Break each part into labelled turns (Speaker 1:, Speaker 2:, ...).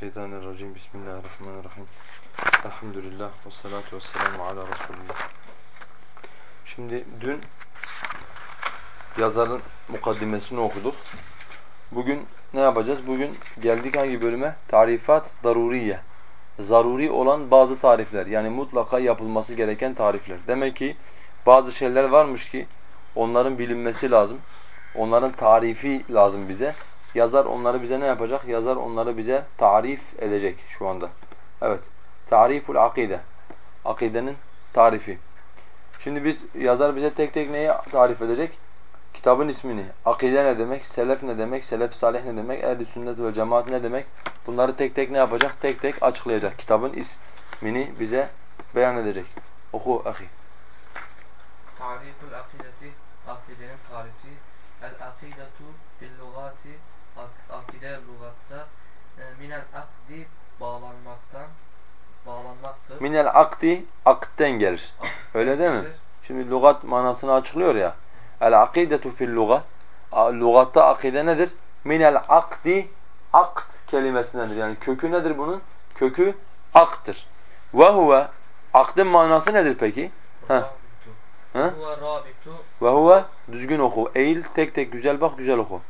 Speaker 1: Mineşşeytanirracim. Bismillahirrahmanirrahim. Elhamdülillah ve salatu ve selamu ala Resulullah. Şimdi dün yazarın mukaddimesini okuduk. Bugün ne yapacağız? Bugün geldik hangi bölüme? Tarifat daruriye. Zaruri olan bazı tarifler. Yani mutlaka yapılması gereken tarifler. Demek ki bazı şeyler varmış ki onların bilinmesi lazım. Onların tarifi lazım bize. Yazar onları bize ne yapacak? Yazar onları bize tarif edecek şu anda. Evet. Tariful akide. Akidenin tarifi. Şimdi biz yazar bize tek tek neyi tarif edecek? Kitabın ismini, akide ne demek, selef ne demek, selef salih ne demek, ehl-i sünnet ve cemaat ne demek? Bunları tek tek ne yapacak? Tek tek açıklayacak. Kitabın ismini bize beyan edecek. Oku ahi.
Speaker 2: Tariful akideti, akidenin tarifi. El akidetu fil lugati, ak- akide lugatta e, minel akdi bağlanmaktan, bağlanmaktır.
Speaker 1: Minel akdi, akitten gelir.
Speaker 2: Akden
Speaker 1: Öyle değil mi?
Speaker 2: gelir.
Speaker 1: Şimdi lügat manasını açıklıyor ya. El akidetu fil luga. Lugatta akide nedir? Minel akdi, akt kelimesindendir. Yani kökü nedir bunun? Kökü aktır. Ve huve, akdin manası nedir peki? Heh. Ve huve, düzgün oku. Eğil, tek tek güzel bak, güzel oku.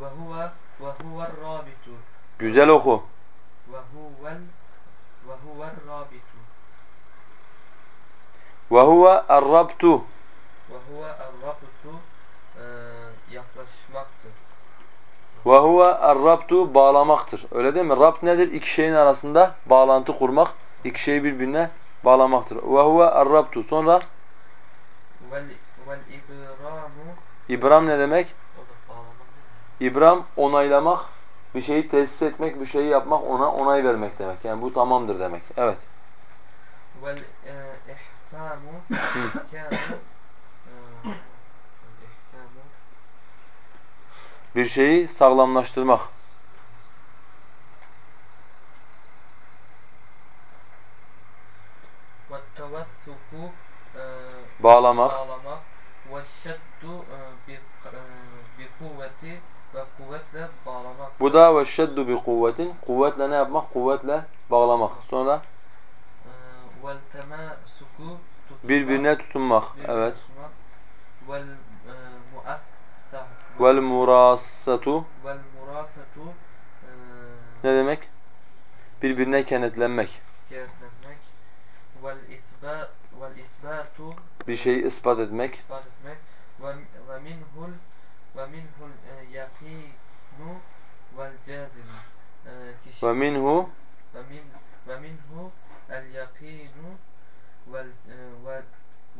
Speaker 2: Ve huve ve huve rabitu
Speaker 1: Güzel oku.
Speaker 2: ve huvel ve huve rabitu
Speaker 1: Ve huve errabtu.
Speaker 2: ve huve errabitu e, yaklaşmaktır.
Speaker 1: Ve huve errabtu bağlamaktır. Öyle değil mi? Rabt nedir? İki şeyin arasında bağlantı kurmak, iki şeyi birbirine bağlamaktır. Ve huve errabtu. Sonra
Speaker 2: Vel vel ibramu
Speaker 1: İbram ne demek?
Speaker 2: o da bağlamak değil mi?
Speaker 1: İbram onaylamak, bir şeyi tesis etmek, bir şeyi yapmak, ona onay vermek demek. Yani bu tamamdır demek. Evet.
Speaker 2: Vel e, e,
Speaker 1: Bir şeyi sağlamlaştırmak.
Speaker 2: tevassuku e,
Speaker 1: Bağlamak.
Speaker 2: bağlamak ve şeddu e, bir e, bir kuvveti ve kuvvetle bağlamak.
Speaker 1: Bu da ve şeddu bi kuvvetin. Kuvvetle ne yapmak? Kuvvetle bağlamak. Sonra
Speaker 2: e, vel temasuku
Speaker 1: birbirine tutunmak. Evet.
Speaker 2: Vel e, muassa
Speaker 1: Vel murassatu
Speaker 2: vel murasatu e,
Speaker 1: ne demek? Birbirine kenetlenmek.
Speaker 2: kenetlenmek. Vel isbat vel isbatu
Speaker 1: Bir şeyi ispat etmek.
Speaker 2: ispat etmek. Ve minhul ve minhul e, yakinu vel cazimu. E,
Speaker 1: Ve minhu
Speaker 2: ve min ve minhu el yakinu vel e, vel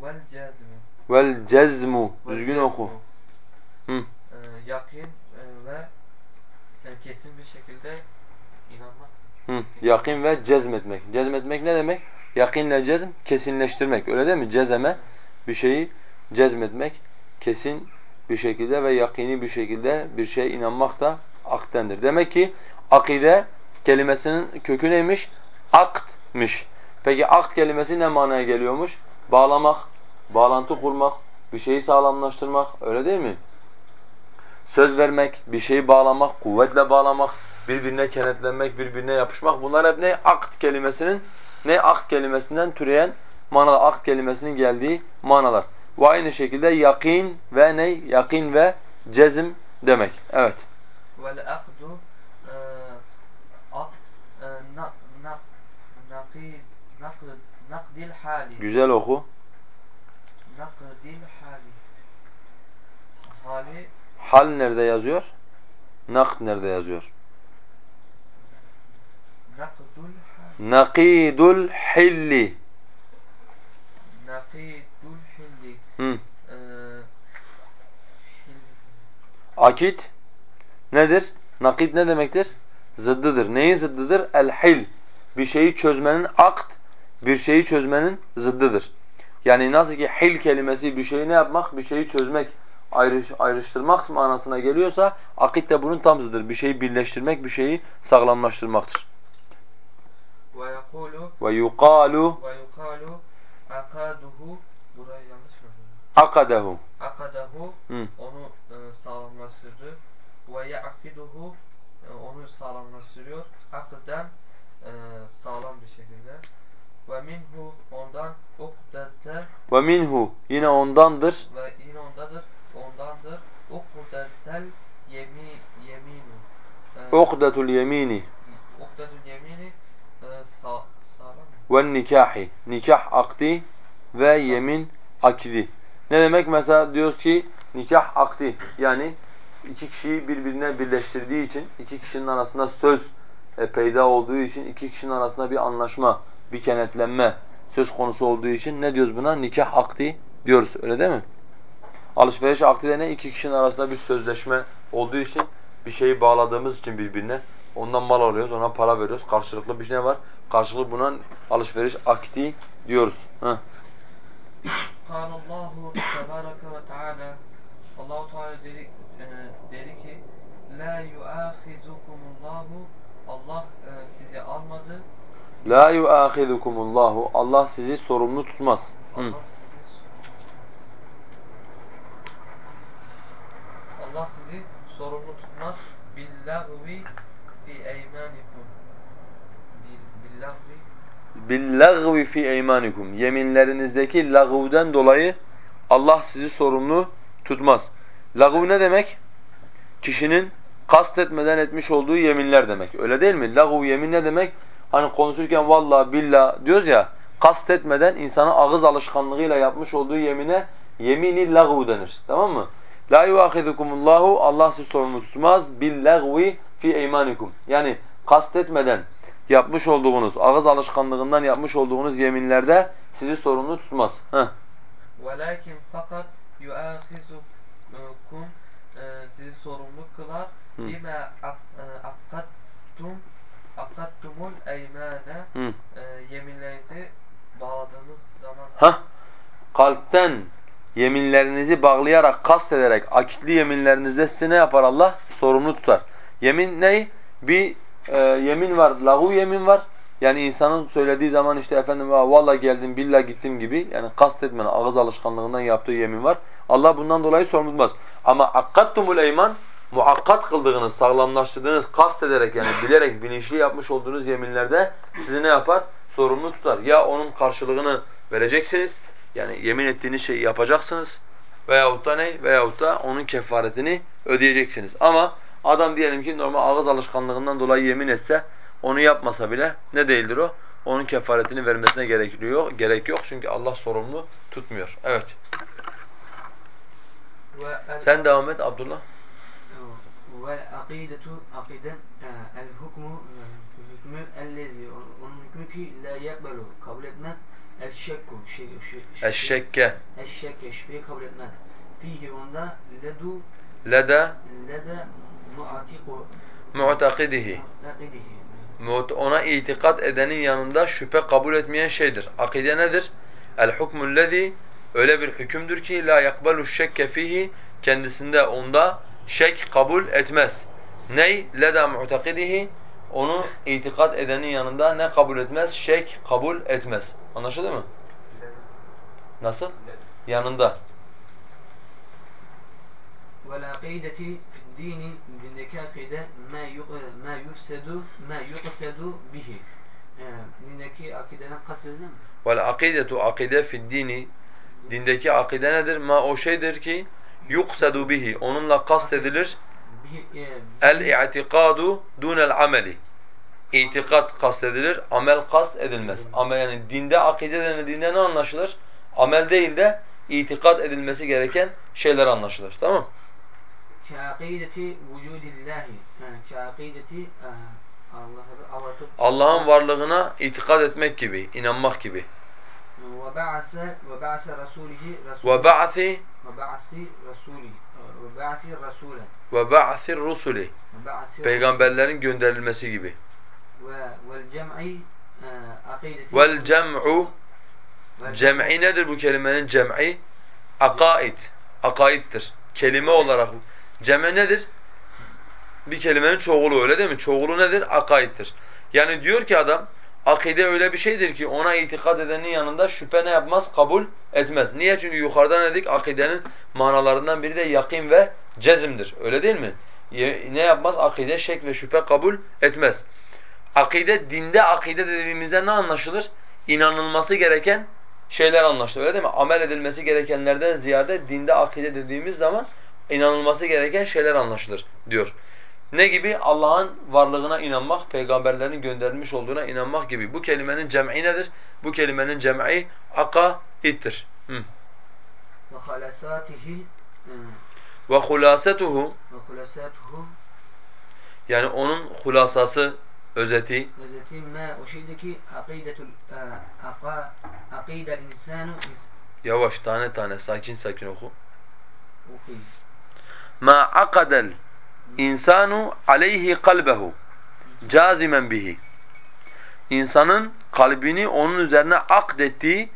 Speaker 2: vel cazimu.
Speaker 1: vel cezmu. Düzgün oku. Hı.
Speaker 2: Yakin ve kesin bir şekilde inanmak.
Speaker 1: Hı. Yakin ve cezmetmek. Cezmetmek ne demek? Yakinle cezm, kesinleştirmek. Öyle değil mi? Cezeme bir şeyi cezmetmek, kesin bir şekilde ve yakini bir şekilde bir şeye inanmak da akdendir. Demek ki akide kelimesinin kökü neymiş? Aktmış. Peki akt kelimesi ne manaya geliyormuş? Bağlamak, bağlantı kurmak, bir şeyi sağlamlaştırmak. Öyle değil mi? Söz vermek, bir şeyi bağlamak, kuvvetle bağlamak, birbirine kenetlenmek, birbirine yapışmak. Bunlar hep ne? Akt kelimesinin, ne akt kelimesinden türeyen manalar. Akt kelimesinin geldiği manalar. Ve aynı şekilde yakin ve ne? Yakin ve cezm demek. Evet.
Speaker 2: Vel akdu e, e, na, na, nakid nakd nakdil hali
Speaker 1: Güzel oku.
Speaker 2: nakdil hali hali
Speaker 1: Hal nerede yazıyor? Nakd nerede yazıyor?
Speaker 2: nakdul hali
Speaker 1: Nakidul hilli.
Speaker 2: hilli
Speaker 1: Hı.
Speaker 2: e, hilli
Speaker 1: Akit nedir? Nakit ne demektir? Zıddıdır. Neyin zıddıdır? El-hil. Bir şeyi çözmenin akt, bir şeyi çözmenin zıddıdır. Yani nasıl ki hil kelimesi bir şeyi ne yapmak? Bir şeyi çözmek, ayrış, ayrıştırmak manasına geliyorsa akit de bunun tam zıddıdır. Bir şeyi birleştirmek, bir şeyi sağlamlaştırmaktır.
Speaker 2: ve yekulu
Speaker 1: Ve
Speaker 2: yukalu akaduhu burayı
Speaker 1: akadehu.
Speaker 2: akadahu
Speaker 1: Hı.
Speaker 2: onu e, sağlamlaştırdı ve ya'kiduhu e, onu sağlamlaştırıyor. Akden e, sağlam bir şekilde. Ve minhu ondan ukdete
Speaker 1: Ve minhu yine ondandır.
Speaker 2: ve yine ondadır ondandır ukdetel yemi yeminu. E,
Speaker 1: Ukdetul yemini
Speaker 2: ukdetül yemini e, sa, sağlam
Speaker 1: ve nikahi. Nikah akdi ve yemin akdi. Ne demek? Mesela diyoruz ki nikah akdi. Yani iki kişiyi birbirine birleştirdiği için, iki kişinin arasında söz e, peyda olduğu için, iki kişinin arasında bir anlaşma, bir kenetlenme söz konusu olduğu için ne diyoruz buna? Nikah akdi diyoruz. Öyle değil mi? Alışveriş akdi de ne? İki kişinin arasında bir sözleşme olduğu için bir şeyi bağladığımız için birbirine ondan mal alıyoruz, ona para veriyoruz. Karşılıklı bir şey var. Karşılıklı buna alışveriş akdi diyoruz. Heh.
Speaker 2: قال الله تبارك وتعالى Allahu Teala dedi, e, dedi ki La yuahizukumullahu Allah e, sizi almadı
Speaker 1: La yuahizukumullahu Allah sizi sorumlu tutmaz. Hı.
Speaker 2: Allah sizi Allah sizi sorumlu tutmaz billahvi fi eymanikum Bil- billahvi
Speaker 1: Billagvi fi eymanikum. Yeminlerinizdeki lagvden dolayı Allah sizi sorumlu tutmaz. Lagv ne demek? Kişinin kastetmeden etmiş olduğu yeminler demek. Öyle değil mi? Lagv yemin ne demek? Hani konuşurken vallahi billah diyoruz ya, kastetmeden insanın ağız alışkanlığıyla yapmış olduğu yemine yemini lagv denir. Tamam mı? La yuahizukumullahu Allah sizi sorumlu tutmaz billagvi fi eymanikum. Yani kastetmeden yapmış olduğunuz, ağız alışkanlığından yapmış olduğunuz yeminlerde sizi sorumlu tutmaz. Heh.
Speaker 2: Velakin fakat e, sizi sorumlu kılar akkattumul eymane
Speaker 1: Hı.
Speaker 2: e, yeminlerinizi bağladığınız zaman
Speaker 1: Hah. Kalpten yeminlerinizi bağlayarak, kastederek akitli yeminlerinizde sizi ne yapar Allah? Sorumlu tutar. Yemin ne? Bir e, yemin var, lagu yemin var. Yani insanın söylediği zaman işte efendim "Aa, vallahi geldim, billah gittim gibi yani kastetmen, ağız alışkanlığından yaptığı yemin var. Allah bundan dolayı sorumlu tutmaz. Ama akkattumul eyman muakkat kıldığınız, sağlamlaştırdığınız, kastederek yani bilerek, bilinçli yapmış olduğunuz yeminlerde sizi ne yapar? Sorumlu tutar. Ya onun karşılığını vereceksiniz, yani yemin ettiğiniz şeyi yapacaksınız veyahut da ne? Veyahut da onun kefaretini ödeyeceksiniz. Ama adam diyelim ki normal ağız alışkanlığından dolayı yemin etse, onu yapmasa bile ne değildir o? Onun kefaretini vermesine gerekiyor, gerek yok çünkü Allah sorumlu tutmuyor. Evet.
Speaker 2: ve el-
Speaker 1: Sen devam et Abdullah.
Speaker 3: والعقيدة عقيدة آه، الحكم آه، hükmü ellezi onun hükmü ki la yakbalu kabul etmez el şekku şey, şey,
Speaker 1: Eşşekke
Speaker 3: eşşekke şüpheyi kabul etmez fihi onda ledu
Speaker 1: lede
Speaker 3: lede muatiku
Speaker 1: mu'takidihi.
Speaker 3: mu'takidihi
Speaker 1: Mu't- Ona itikat edenin yanında şüphe kabul etmeyen şeydir. Akide nedir? El hukmul lezi öyle bir hükümdür ki la yakbalu şekke fihi kendisinde onda şek kabul etmez. Ney? Leda mu'takidihi onu itikat edenin yanında ne kabul etmez? Şek kabul etmez. Anlaşıldı mı? Nasıl? Yanında.
Speaker 3: vel akideti dini dindeki akide yu ma yufsedu ma yuqsedu bihi Ee, dindeki akideden kastedilir mi?
Speaker 1: Vel akidetu akide fid dini dindeki akide nedir? Ma o şeydir ki yuksadu bihi onunla kastedilir
Speaker 3: e,
Speaker 1: El-i'tikadu dunel ameli. İtikat kastedilir, amel kast edilmez. Ama yani dinde akide denildiğinde ne anlaşılır? Amel değil de itikat edilmesi gereken şeyler anlaşılır. Tamam
Speaker 3: Kâkîdeti vücudillahi. Kâkîdeti e, Allah'ı Allah'ı
Speaker 1: Allah'ın varlığına itikat etmek gibi, inanmak gibi.
Speaker 3: ve ba'ase ve ba'ase rasulihi rasul
Speaker 1: Ve
Speaker 3: ba'si rasuli ve ba'si rasule
Speaker 1: ve rusuli.
Speaker 3: ba'si
Speaker 1: Peygamberlerin gönderilmesi gibi.
Speaker 3: ve vel cem'i e, akideti
Speaker 1: Vel cem'u
Speaker 3: vel
Speaker 1: Cem'i nedir bu kelimenin cem'i? Akaid. Akaiddir. Kelime olarak. Cem'i nedir? Bir kelimenin çoğulu öyle değil mi? Çoğulu nedir? Akaiddir. Yani diyor ki adam, akide öyle bir şeydir ki ona itikad edenin yanında şüphe ne yapmaz? Kabul etmez. Niye? Çünkü yukarıda ne dedik? Akidenin manalarından biri de yakin ve cezimdir. Öyle değil mi? ne yapmaz? Akide şek ve şüphe kabul etmez. Akide, dinde akide dediğimizde ne anlaşılır? İnanılması gereken şeyler anlaşılır öyle değil mi? Amel edilmesi gerekenlerden ziyade dinde akide dediğimiz zaman inanılması gereken şeyler anlaşılır diyor. Ne gibi? Allah'ın varlığına inanmak, peygamberlerin gönderilmiş olduğuna inanmak gibi. Bu kelimenin cem'i nedir? Bu kelimenin cem'i akaittir. Hı.
Speaker 3: Ve halasatihi e,
Speaker 1: Ve hulasetuhu yani onun hulasası, özeti
Speaker 3: özeti ma o şeydeki akidetul e, akidel insanu
Speaker 1: yavaş tane tane sakin sakin oku.
Speaker 3: okuyun.
Speaker 1: Ma akadel insanu aleyhi kalbehu cazimen bihi. İnsanın kalbini onun üzerine akdettiği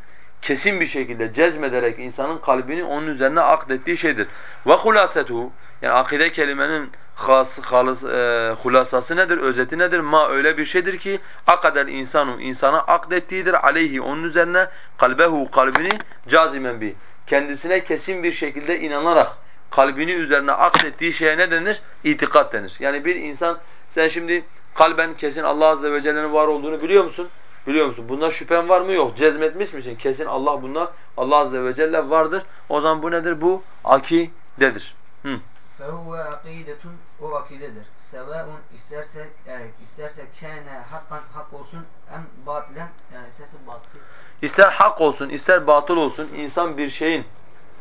Speaker 1: kesin bir şekilde cezmederek insanın kalbini onun üzerine akdettiği şeydir. Ve hulasetuhu yani akide kelimenin has, halis, e, hulasası nedir, özeti nedir? Ma öyle bir şeydir ki akadel insanu insana akdettiğidir aleyhi onun üzerine kalbehu kalbini cazimen bi. Kendisine kesin bir şekilde inanarak kalbini üzerine akdettiği şeye ne denir? İtikat denir. Yani bir insan sen şimdi kalben kesin Allah azze ve celle'nin var olduğunu biliyor musun? Biliyor musun? Bunda şüphen var mı? Yok. Cezmetmiş misin? Kesin Allah bunda Allah azze ve celle vardır. O zaman bu nedir? Bu akidedir. Hı.
Speaker 3: Fehuve akidetun o akidedir. Sevaun isterse e, isterse kâne hakkan hak olsun em batilen yani isterse batıl.
Speaker 1: İster hak olsun, ister batıl olsun insan bir şeyin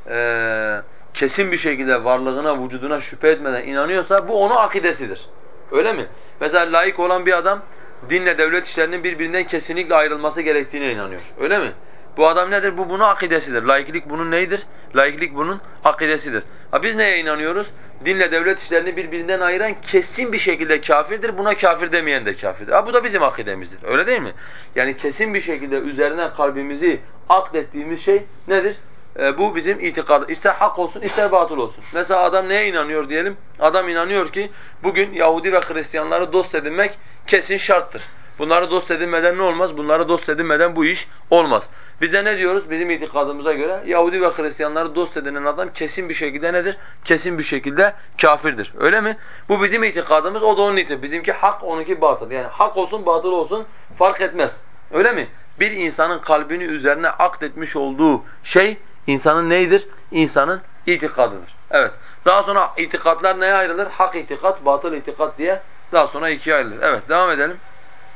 Speaker 1: eee, kesin bir şekilde varlığına, vücuduna şüphe etmeden inanıyorsa bu onun akidesidir. Öyle mi? Mesela layık olan bir adam dinle devlet işlerinin birbirinden kesinlikle ayrılması gerektiğine inanıyor. Öyle mi? Bu adam nedir? Bu bunun akidesidir. Laiklik bunun neyidir? Laiklik bunun akidesidir. Ha biz neye inanıyoruz? Dinle devlet işlerini birbirinden ayıran kesin bir şekilde kafirdir. Buna kafir demeyen de kafirdir. Ha bu da bizim akidemizdir. Öyle değil mi? Yani kesin bir şekilde üzerine kalbimizi akdettiğimiz şey nedir? Ee, bu bizim itikadı. İster hak olsun, ister batıl olsun. Mesela adam neye inanıyor diyelim? Adam inanıyor ki bugün Yahudi ve Hristiyanları dost edinmek kesin şarttır. Bunları dost edinmeden ne olmaz? Bunları dost edinmeden bu iş olmaz. Bize ne diyoruz? Bizim itikadımıza göre Yahudi ve Hristiyanları dost edinen adam kesin bir şekilde nedir? Kesin bir şekilde kafirdir. Öyle mi? Bu bizim itikadımız, o da onun itikadı. Bizimki hak, onunki batıl. Yani hak olsun, batıl olsun fark etmez. Öyle mi? Bir insanın kalbini üzerine akdetmiş olduğu şey insanın neydir? İnsanın itikadıdır. Evet. Daha sonra itikatlar neye ayrılır? Hak itikat, batıl itikat diye daha sonra ikiye ayrılır. Evet, devam edelim.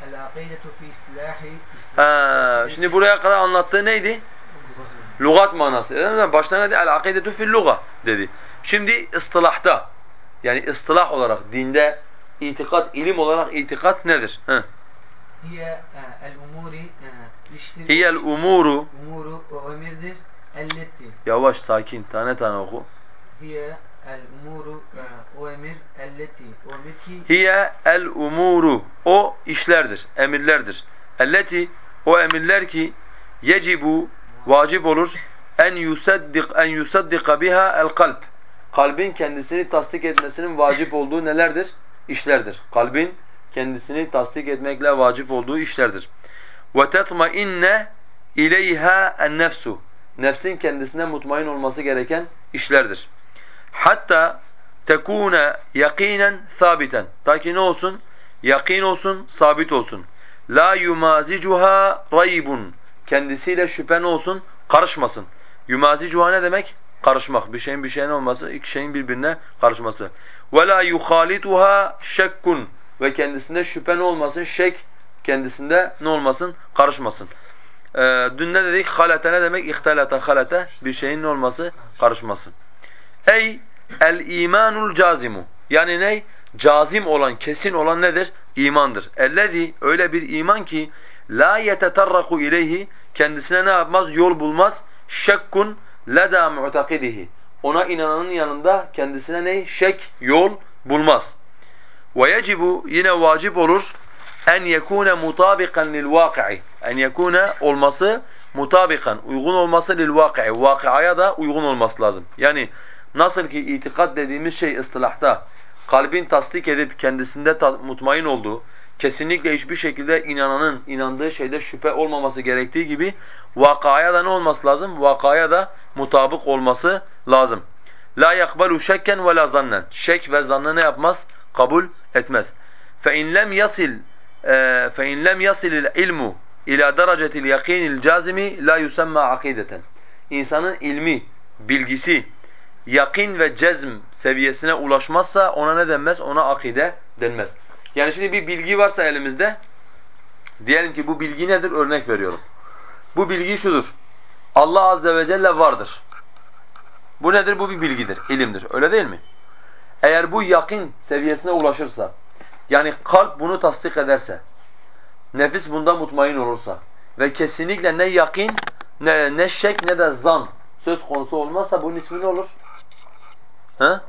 Speaker 3: El
Speaker 1: Ha, şimdi buraya kadar anlattığı neydi? Lugat manası. Başta ne dedi? El akidetu fil luga dedi. Şimdi ıstılahta yani ıstılah olarak dinde itikat, ilim olarak itikat nedir? Hı.
Speaker 3: hiye e, el umuri e, iştir
Speaker 1: Hiyel umuru
Speaker 3: umuru o emirdir elleti
Speaker 1: Yavaş sakin tane tane oku.
Speaker 3: hiye el umuru e, o emir elleti o emir ki
Speaker 1: Hiye el umuru o işlerdir, emirlerdir. Elleti o emirler ki yecibu vacip olur en yusaddik en yusaddika biha el kalp. Kalbin kendisini tasdik etmesinin vacip olduğu nelerdir? İşlerdir. Kalbin kendisini tasdik etmekle vacip olduğu işlerdir. Ve tetmainne ileyha en nefsu. Nefsin kendisine mutmain olması gereken işlerdir. Hatta tekune yakinen sabiten. Ta ki ne olsun? Yakin olsun, sabit olsun. La yumazicuha raybun. Kendisiyle şüphen olsun, karışmasın. Yumazicuha ne demek? Karışmak. Bir şeyin bir şeyin olması, iki şeyin birbirine karışması. Ve la yukhalituha şekkun. Ve kendisinde şüphen olmasın, şek kendisinde ne olmasın? Karışmasın. Ee, dün ne dedik? Halete ne demek? İhtelata halete. Bir şeyin ne olması? Karışması. Ey el imanul cazimu. Yani ne? Cazim olan, kesin olan nedir? İmandır. Ellezî öyle bir iman ki la yetetarraku ileyhi kendisine ne yapmaz? Yol bulmaz. Şekkun leda mu'takidihi. Ona inananın yanında kendisine ne? Şek, yol bulmaz. Ve yecibu yine vacip olur en yekune mutabikan lil vaki'i. En yekune olması mutabikan, uygun olması lil vaki'i. Vakıaya da uygun olması lazım. Yani nasıl ki itikat dediğimiz şey ıstılahta kalbin tasdik edip kendisinde mutmain olduğu, kesinlikle hiçbir şekilde inananın inandığı şeyde şüphe olmaması gerektiği gibi vakaya da ne olması lazım? Vakaya da mutabık olması lazım. La yakbalu şekken ve la zannen. Şek ve zannı ne yapmaz? Kabul etmez. Fe in lem in lem yasil ilmu ila derecetil yakinil cazimi la yusamma akideten. İnsanın ilmi, bilgisi, yakin ve cezm seviyesine ulaşmazsa ona ne denmez? Ona akide denmez. Yani şimdi bir bilgi varsa elimizde, diyelim ki bu bilgi nedir? Örnek veriyorum. Bu bilgi şudur. Allah azze ve celle vardır. Bu nedir? Bu bir bilgidir, ilimdir. Öyle değil mi? Eğer bu yakin seviyesine ulaşırsa, yani kalp bunu tasdik ederse, nefis bunda mutmain olursa ve kesinlikle ne yakin, ne, ne şek ne de zan söz konusu olmazsa bunun ismi ne olur? He?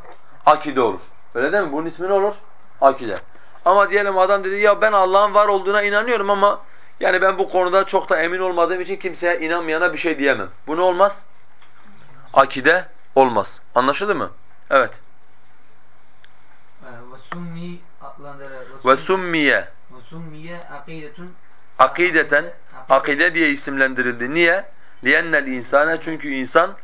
Speaker 1: Akide olur. Öyle değil mi? Bunun ismi ne olur? Akide. Ama diyelim adam dedi ya ben Allah'ın var olduğuna inanıyorum ama yani ben bu konuda çok da emin olmadığım için kimseye inanmayana bir şey diyemem. Bu ne olmaz? Akide olmaz. Anlaşıldı mı? Evet.
Speaker 3: Adlandırı.
Speaker 1: Ve summiye akideten akide diye isimlendirildi. Niye? Liyennel insane çünkü insan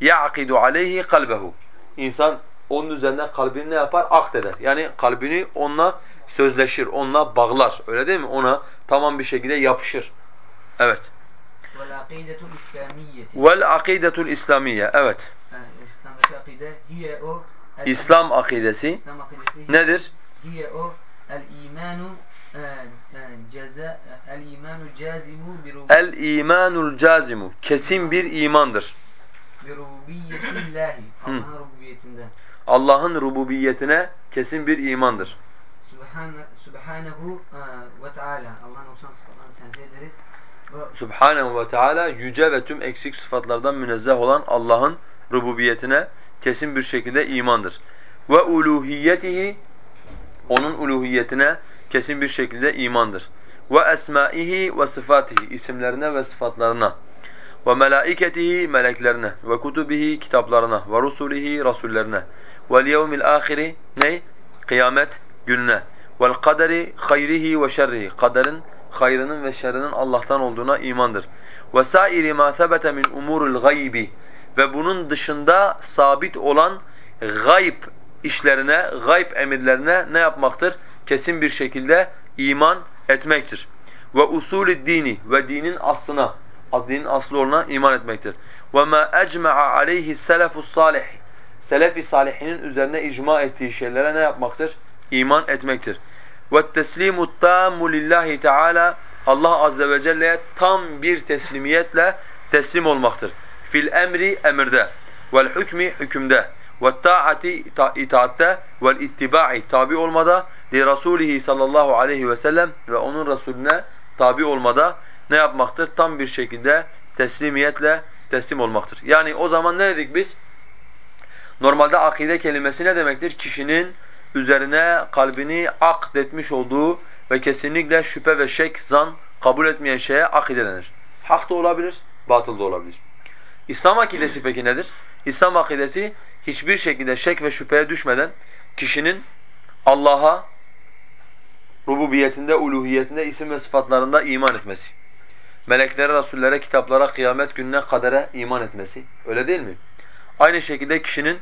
Speaker 1: ya'kidu aleyhi kalbehu. İnsan onun üzerine kalbini ne yapar? Akdeder. Yani kalbini onunla sözleşir, onunla bağlar. Öyle değil mi? Ona tamam bir şekilde yapışır. Evet.
Speaker 3: Vel akidetul
Speaker 1: İslamiye. Evet. İslam akidesi nedir?
Speaker 3: Hiye o el imanu e, e, ceza el imanu cazimu bi rub-
Speaker 1: El imanul cazimu. Kesin bir imandır.
Speaker 3: bi rububiyetillahi. Allah'ın rububiyetinden.
Speaker 1: Allah'ın rububiyetine kesin bir imandır.
Speaker 3: E, ve Teala. Allah'ın 90 sıfatlarını tenzih ederiz. Ve
Speaker 1: Subhanehu ve Teala yüce ve tüm eksik sıfatlardan münezzeh olan Allah'ın rububiyetine kesin bir şekilde imandır. Ve uluhiyetihi onun uluhiyetine kesin bir şekilde imandır. Ve esmaihi ve sıfatihi isimlerine ve sıfatlarına. Ve melaiketihi meleklerine ve kutubihi kitaplarına ve rusulihi rasullerine. Vel yevmil ahiri ne? Kıyamet gününe. Vel kaderi hayrihi ve şerrihi. Kaderin hayrının ve şerrinin Allah'tan olduğuna imandır. Ve sairi ma sebete min umuril gaybi ve bunun dışında sabit olan gayb işlerine, gayb emirlerine ne yapmaktır? Kesin bir şekilde iman etmektir. Ve usulü dini ve dinin aslına, dinin aslı olana iman etmektir. Ve ma ecma'a aleyhi selefus salih. Selef-i salihinin üzerine icma ettiği şeylere ne yapmaktır? İman etmektir. Ve teslimu tammu lillahi teala Allah azze ve celle'ye tam bir teslimiyetle teslim olmaktır. Fil emri emirde vel hükmü hükümde ve taati itaatte vel ittiba'i tabi olmada li rasulihi sallallahu aleyhi ve sellem ve onun Resulüne tabi olmada ne yapmaktır? Tam bir şekilde teslimiyetle teslim olmaktır. Yani o zaman ne dedik biz? Normalde akide kelimesi ne demektir? Kişinin üzerine kalbini akdetmiş olduğu ve kesinlikle şüphe ve şek, zan kabul etmeyen şeye akide denir. Hak da olabilir, batıl da olabilir. İslam akidesi peki nedir? İslam akidesi hiçbir şekilde şek ve şüpheye düşmeden kişinin Allah'a rububiyetinde, uluhiyetinde, isim ve sıfatlarında iman etmesi. Meleklere, rasullere, kitaplara, kıyamet gününe, kadere iman etmesi. Öyle değil mi? Aynı şekilde kişinin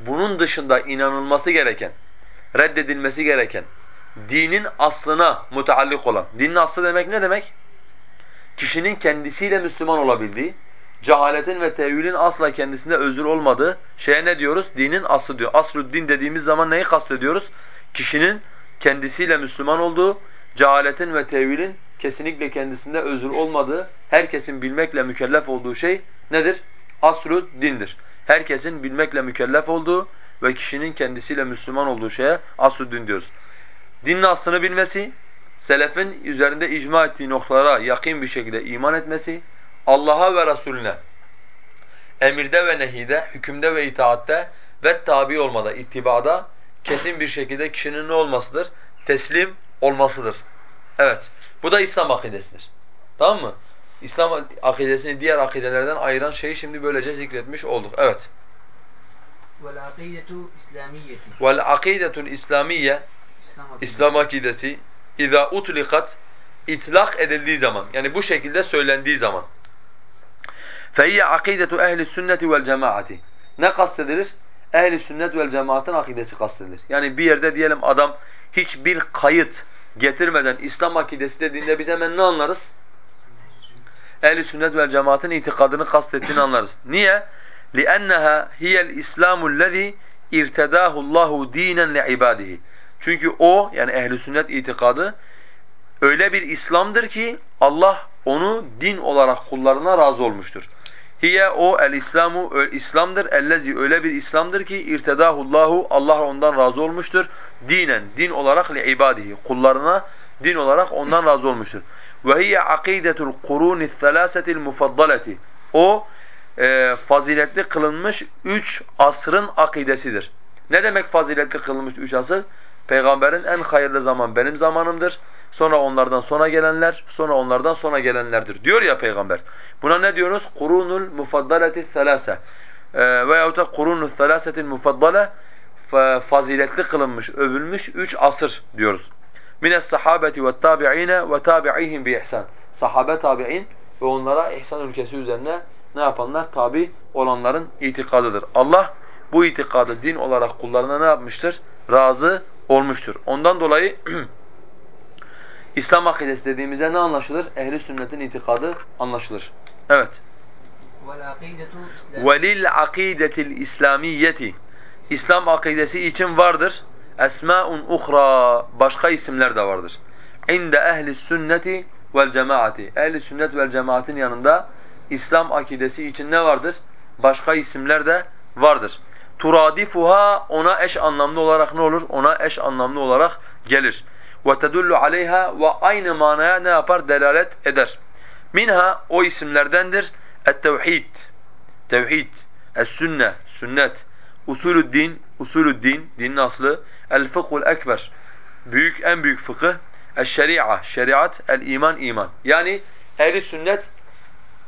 Speaker 1: bunun dışında inanılması gereken, reddedilmesi gereken, dinin aslına muteallik olan. Dinin aslı demek ne demek? Kişinin kendisiyle Müslüman olabildiği, cehaletin ve tevilin asla kendisinde özür olmadığı şeye ne diyoruz? Dinin aslı diyor. Aslu din dediğimiz zaman neyi kastediyoruz? Kişinin kendisiyle Müslüman olduğu, cehaletin ve tevilin kesinlikle kendisinde özür olmadığı, herkesin bilmekle mükellef olduğu şey nedir? Aslu dindir. Herkesin bilmekle mükellef olduğu ve kişinin kendisiyle Müslüman olduğu şeye aslu din diyoruz. Dinin aslını bilmesi, selefin üzerinde icma ettiği noktalara yakın bir şekilde iman etmesi, Allah'a ve Resulüne emirde ve nehide, hükümde ve itaatte ve tabi olmada, ittibada kesin bir şekilde kişinin ne olmasıdır? Teslim olmasıdır. Evet. Bu da İslam akidesidir. Tamam mı? İslam akidesini diğer akidelerden ayıran şeyi şimdi böylece zikretmiş olduk. Evet.
Speaker 3: vel akidetu İslamiyeti.
Speaker 1: Vel akidetul İslamiyye
Speaker 3: İslam akidesi.
Speaker 1: İslam akidesi اِذَا utlikat itlak edildiği zaman yani bu şekilde söylendiği zaman فَهِيَ عَقِيدَةُ اَهْلِ السُنَّةِ وَالْجَمَاعَةِ Ne kastedilir? ehli sünnet vel cemaatın akidesi kastedilir. Yani bir yerde diyelim adam hiçbir kayıt getirmeden İslam akidesi dediğinde biz hemen ne anlarız? Ehli sünnet vel cemaatın itikadını kastettiğini anlarız. Niye? لِأَنَّهَا هِيَ الْإِسْلَامُ الَّذ۪ي اِرْتَدَاهُ اللّٰهُ د۪ينًا لِعِبَادِهِ Çünkü o yani ehli sünnet itikadı öyle bir İslam'dır ki Allah onu din olarak kullarına razı olmuştur. Hiye o el İslamu İslam'dır ellezi öyle bir İslam'dır ki irtedahullahu Allah ondan razı olmuştur. Dinen din olarak li ibadihi kullarına din olarak ondan razı olmuştur. Ve hiye akidetul kuruni thalasetil mufaddaleti. O e, faziletli kılınmış üç asrın akidesidir. Ne demek faziletli kılınmış üç asır? Peygamberin en hayırlı zaman benim zamanımdır. Sonra onlardan sonra gelenler, sonra onlardan sonra gelenlerdir diyor ya peygamber. Buna ne diyoruz? Kurunul mufaddaleti thalase. Ee, veyahut da kurunul thalasetil mufaddale faziletli kılınmış, övülmüş üç asır diyoruz. Mines sahabeti ve tabi'ine ve tabi'ihim bi ihsan. Sahabe tabi'in ve onlara ihsan ülkesi üzerine ne yapanlar? Tabi olanların itikadıdır. Allah bu itikadı din olarak kullarına ne yapmıştır? Razı olmuştur. Ondan dolayı İslam akidesi dediğimizde ne anlaşılır? Ehli sünnetin itikadı anlaşılır. Evet. Velil akidetil İslamiyeti. İslam akidesi için vardır. Esmaun uhra. Başka isimler de vardır. İnde ehli sünneti vel cemaati. Ehli sünnet vel cemaatin yanında İslam akidesi için ne vardır? Başka isimler de vardır. Turadifuha ona eş anlamlı olarak ne olur? Ona eş anlamlı olarak gelir وَتَدُلُّ عَلَيْهَا Ve aynı manaya ne yapar? Delalet eder. Minha o isimlerdendir. Et-tevhid, tevhid, es-sünne, sünnet, usulü'd-din, usulü'd-din, dinin aslı, el-fıkhul ekber, büyük en büyük fıkıh, eş-şeria, şeriat, el-iman, iman. Yani ehli sünnet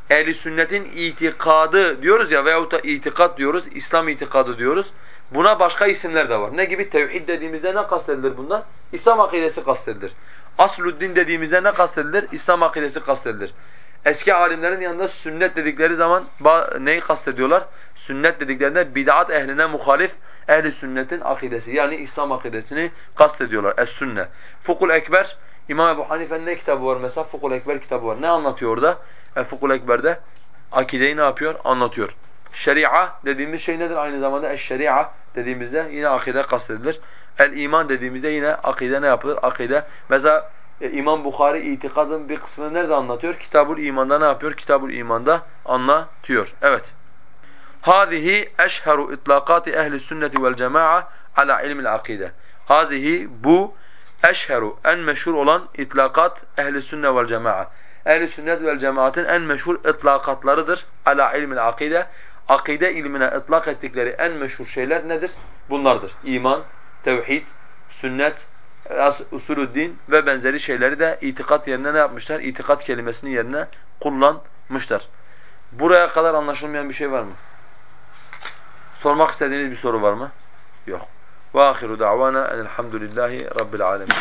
Speaker 1: ehli sünnetin itikadı diyoruz ya veyahut da itikat diyoruz, İslam itikadı diyoruz. Buna başka isimler de var. Ne gibi? Tevhid dediğimizde ne kastedilir bundan? İslam akidesi kastedilir. Asluddin dediğimizde ne kastedilir? İslam akidesi kastedilir. Eski alimlerin yanında sünnet dedikleri zaman neyi kastediyorlar? Sünnet dediklerinde bid'at ehline muhalif ehli sünnetin akidesi yani İslam akidesini kastediyorlar. Es-sünne. Fukul Ekber İmam Ebu Hanife'nin ne kitabı var mesela? Fukul Ekber kitabı var. Ne anlatıyor orada? E, Fukul Ekber'de akideyi ne yapıyor? Anlatıyor. Şeria dediğimiz şey nedir? Aynı zamanda eş-şeria dediğimizde yine akide kastedilir. El-iman dediğimizde yine akide ne yapılır? Akide. Mesela e, İmam Bukhari itikadın bir kısmını nerede anlatıyor? Kitabul İman'da ne yapıyor? Kitabul İman'da anlatıyor. Evet. Hâzihi eşheru itlaqati ehli sünneti vel cema'a ala ilmil akide. Hazihi bu eşheru en meşhur olan itlakat ehli sünne vel cema'a. Ehli sünnet vel cemaatın en meşhur itlakatlarıdır ala ilmil akide akide ilmine ıtlak ettikleri en meşhur şeyler nedir? Bunlardır. İman, tevhid, sünnet, usulü ve benzeri şeyleri de itikat yerine ne yapmışlar? İtikat kelimesini yerine kullanmışlar. Buraya kadar anlaşılmayan bir şey var mı? Sormak istediğiniz bir soru var mı? Yok. Ve ahiru da'vana enelhamdülillahi rabbil alemin.